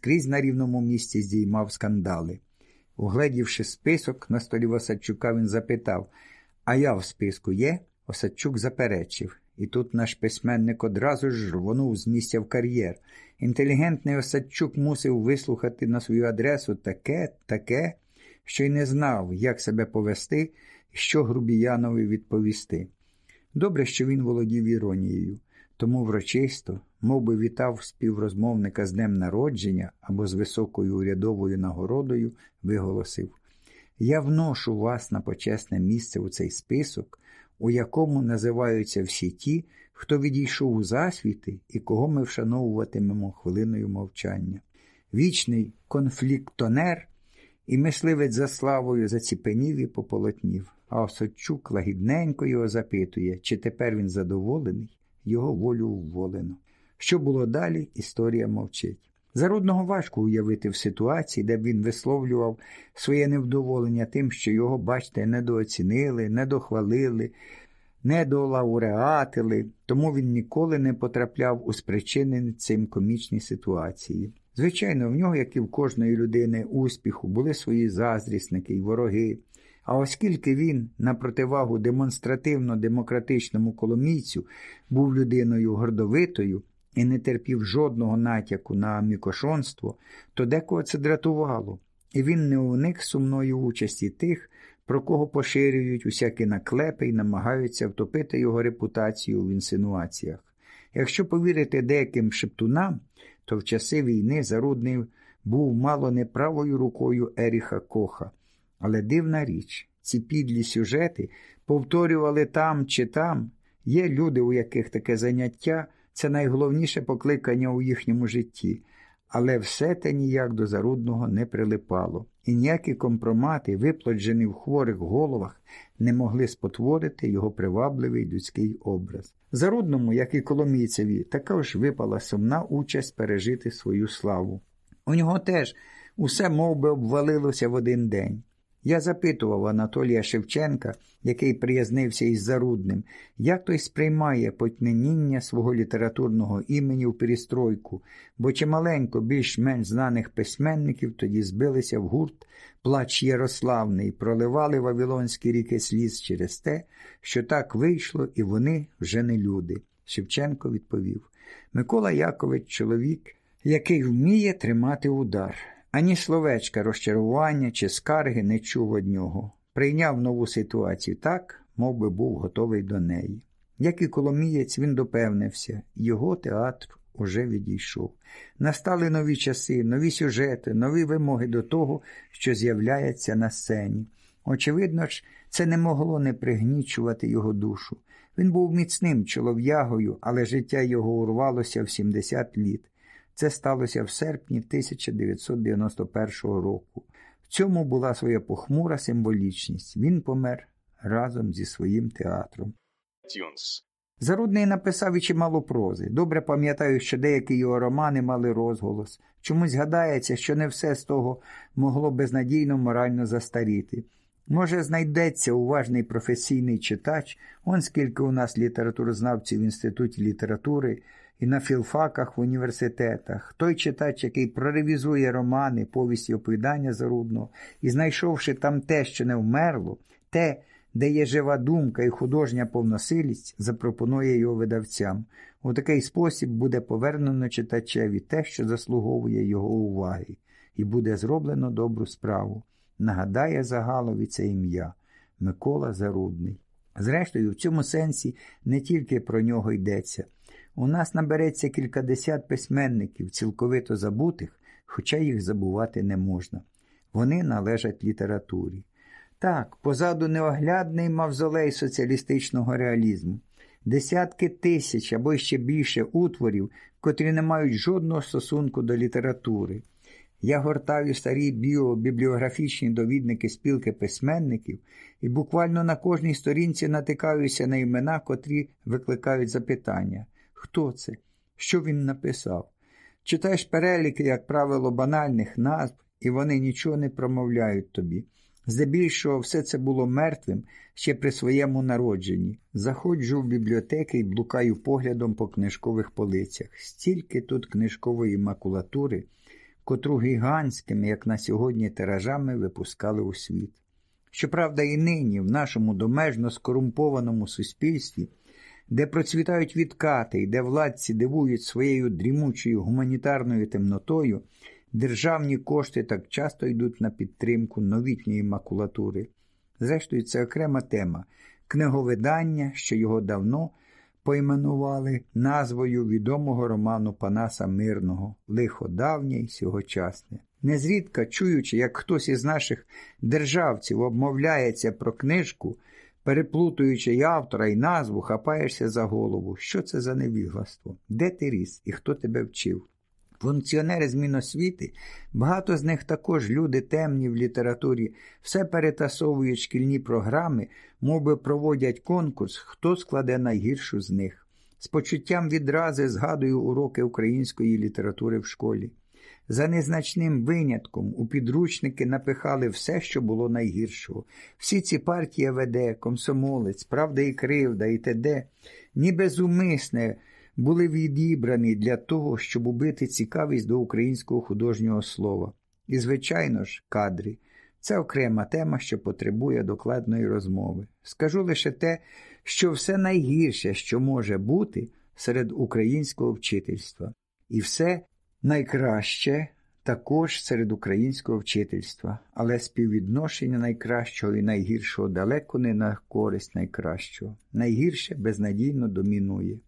скрізь на рівному місці здіймав скандали. Угледівши список на столі Осадчука, він запитав А я в списку є? Осадчук заперечив. І тут наш письменник одразу ж рвонув з місця в кар'єр. Інтелігентний Осадчук мусив вислухати на свою адресу таке, таке, що й не знав, як себе повести що Грубіянові відповісти. Добре, що він володів іронією, тому врочисто, мов би вітав співрозмовника з днем народження або з високою урядовою нагородою, виголосив Я вношу вас на почесне місце у цей список, у якому називаються всі ті, хто відійшов у засвіти і кого ми вшановуватимемо хвилиною мовчання. Вічний конфліктонер і мисливець за славою заціпенів і пополотнів, а Осадчук лагідненько його запитує, чи тепер він задоволений, його волю вволено. Що було далі, історія мовчить. Зарудного важко уявити в ситуації, де б він висловлював своє невдоволення тим, що його, бачите, недооцінили, недохвалили, недолауреатили, тому він ніколи не потрапляв у спричинені цим комічні ситуації. Звичайно, в нього, як і в кожної людини успіху, були свої заздрісники й вороги. А оскільки він, на противагу демонстративно-демократичному коломійцю, був людиною гордовитою і не терпів жодного натяку на мікошонство, то декого це дратувало, і він не уник сумної участі тих, про кого поширюють усякі наклепи і намагаються втопити його репутацію в інсинуаціях. Якщо повірити деяким шептунам, то в часи війни Зарудний був мало не правою рукою Еріха Коха. Але дивна річ, ці підлі сюжети повторювали там чи там. Є люди, у яких таке заняття це найголовніше покликання у їхньому житті, але все те ніяк до зарудного не прилипало, і ніякі компромати, виплоджені в хворих головах, не могли спотворити його привабливий людський образ. Зарудному, як і Коломійцеві, також випала сумна участь пережити свою славу. У нього теж усе мов би, обвалилося в один день. Я запитував Анатолія Шевченка, який приязнився із Зарудним, як той сприймає потьмяніння свого літературного імені в перестройку, бо чималенько більш-менш знаних письменників тоді збилися в гурт плач Ярославний, проливали вавилонські ріки сліз через те, що так вийшло, і вони вже не люди. Шевченко відповів Микола Якович чоловік, який вміє тримати удар. Ані словечка розчарування чи скарги не чув од нього. Прийняв нову ситуацію так, мов би був готовий до неї. Як і Коломієць, він допевнився, його театр уже відійшов. Настали нові часи, нові сюжети, нові вимоги до того, що з'являється на сцені. Очевидно ж, це не могло не пригнічувати його душу. Він був міцним чолов'ягою, але життя його урвалося в 70 літ. Це сталося в серпні 1991 року. В цьому була своя похмура символічність. Він помер разом зі своїм театром. Зарудний написав і чимало прози. Добре пам'ятаю, що деякі його романи мали розголос. Чомусь гадається, що не все з того могло безнадійно морально застаріти. Може, знайдеться уважний професійний читач, он скільки у нас літературознавців в інституті літератури і на філфаках в університетах, той читач, який проревізує романи, повісті оповідання зарудного, і, знайшовши там те, що не вмерло, те, де є жива думка і художня повносилість, запропонує його видавцям. У такий спосіб буде повернено читачеві те, що заслуговує його уваги, і буде зроблено добру справу. Нагадає загалові це ім'я Микола Зарудний. Зрештою, в цьому сенсі не тільки про нього йдеться. У нас набереться кількадесят письменників, цілковито забутих, хоча їх забувати не можна. Вони належать літературі. Так, позаду неоглядний мавзолей соціалістичного реалізму, десятки тисяч або ще більше утворів, котрі не мають жодного стосунку до літератури. Я гортаю старі біобібліографічні довідники спілки письменників і буквально на кожній сторінці натикаюся на імена, котрі викликають запитання. Хто це? Що він написав? Читаєш переліки, як правило, банальних назв, і вони нічого не промовляють тобі. Здебільшого, все це було мертвим ще при своєму народженні. Заходжу в бібліотеки і блукаю поглядом по книжкових полицях. Стільки тут книжкової макулатури, котру гігантськими, як на сьогодні, тиражами випускали у світ. Щоправда, і нині, в нашому домежно скорумпованому суспільстві, де процвітають відкати і де владці дивують своєю дрімучою гуманітарною темнотою, державні кошти так часто йдуть на підтримку новітньої макулатури. Зрештою, це окрема тема книговидання, що його давно поіменували назвою відомого роману Панаса Мирного Лихо давнє й сьогочасне. Незрідка чуючи, як хтось із наших державців обмовляється про книжку, переплутуючи й автора і назву, хапаєшся за голову. Що це за невігластво? Де ти ріс і хто тебе вчив? Функціонери змін освіти, багато з них також люди темні в літературі, все перетасовують шкільні програми, мов би проводять конкурс, хто складе найгіршу з них. З почуттям відрази згадую уроки української літератури в школі. За незначним винятком у підручники напихали все, що було найгіршого. Всі ці партії веде, комсомолець, правда і кривда, і т.д. ніби зумисне були відібрані для того, щоб убити цікавість до українського художнього слова. І, звичайно ж, кадри. Це окрема тема, що потребує докладної розмови. Скажу лише те, що все найгірше, що може бути серед українського вчительства, і все найкраще також серед українського вчительства, але співвідношення найкращого і найгіршого далеко не на користь найкращого. Найгірше безнадійно домінує.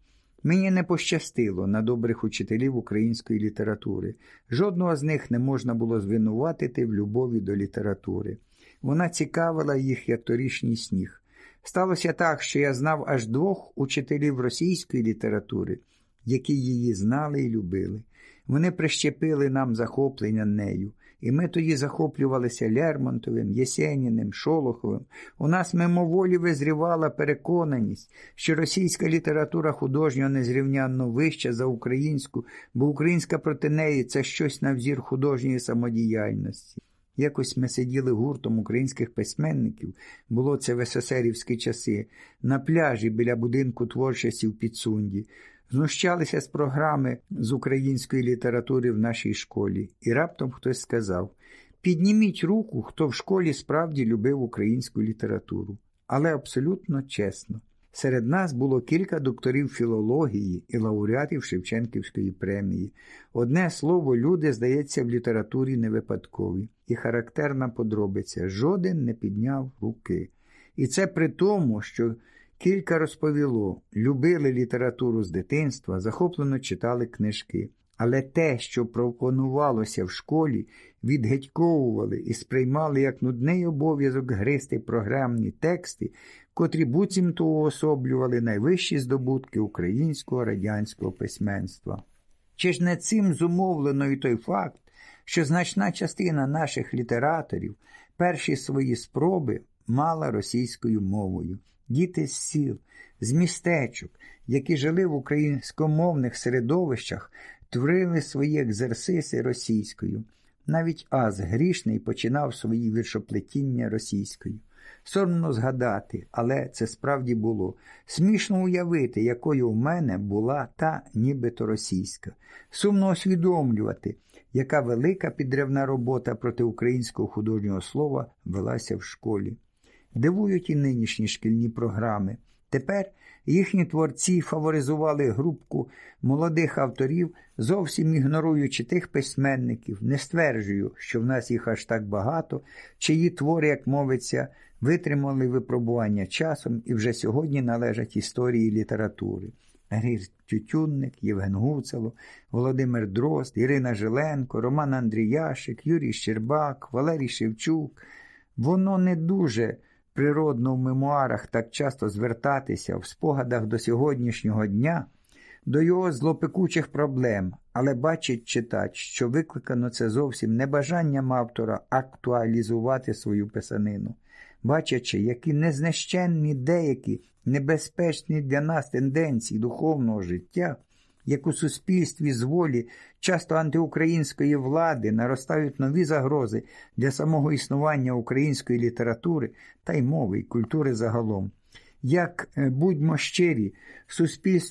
Мені не пощастило на добрих учителів української літератури. Жодного з них не можна було звинуватити в любові до літератури. Вона цікавила їх, як торішній сніг. Сталося так, що я знав аж двох учителів російської літератури, які її знали і любили. Вони прищепили нам захоплення нею. І ми тоді захоплювалися Лермонтовим, Єсеніним, Шолоховим. У нас мимоволі визрівала переконаність, що російська література художньо незрівнянно вища за українську, бо українська проти неї це щось на взір художньої самодіяльності. Якось ми сиділи гуртом українських письменників, було це в СССРівські часи, на пляжі біля будинку творчості в Підсунді знущалися з програми з української літератури в нашій школі, і раптом хтось сказав: підніміть руку, хто в школі справді любив українську літературу. Але абсолютно чесно. Серед нас було кілька докторів філології і лауреатів Шевченківської премії. Одне слово, люди, здається, в літературі не випадкові, і характерна подробиця жоден не підняв руки. І це при тому, що Кілька розповіло, любили літературу з дитинства, захоплено читали книжки. Але те, що пропонувалося в школі, відгетьковували і сприймали як нудний обов'язок гристи програмні тексти, котрі буцімто уособлювали найвищі здобутки українського радянського письменства. Чи ж не цим зумовлено і той факт, що значна частина наших літераторів перші свої спроби мала російською мовою? Діти з сіл, з містечок, які жили в українськомовних середовищах, творили свої екзерсиси російською. Навіть Аз грішний починав свої віршоплетіння російською. Соромно згадати, але це справді було. Смішно уявити, якою в мене була та нібито російська. Сумно усвідомлювати, яка велика підривна робота проти українського художнього слова велася в школі. Дивують і нинішні шкільні програми. Тепер їхні творці фаворизували групку молодих авторів, зовсім ігноруючи тих письменників, не стверджую, що в нас їх аж так багато, чиї твори, як мовиться, витримали випробування часом і вже сьогодні належать історії літератури. Грір Тютюнник, Євген Гуцело, Володимир Дрозд, Ірина Жиленко, Роман Андріяшик, Юрій Щербак, Валерій Шевчук. Воно не дуже природно в мемуарах так часто звертатися в спогадах до сьогоднішнього дня, до його злопекучих проблем, але бачить читач, що викликано це зовсім не бажанням автора актуалізувати свою писанину, бачачи, які незнищенні деякі небезпечні для нас тенденції духовного життя як у суспільстві з волі, часто антиукраїнської влади наростають нові загрози для самого існування української літератури та й мови і культури загалом. Як е, будьмо щирі, суспільство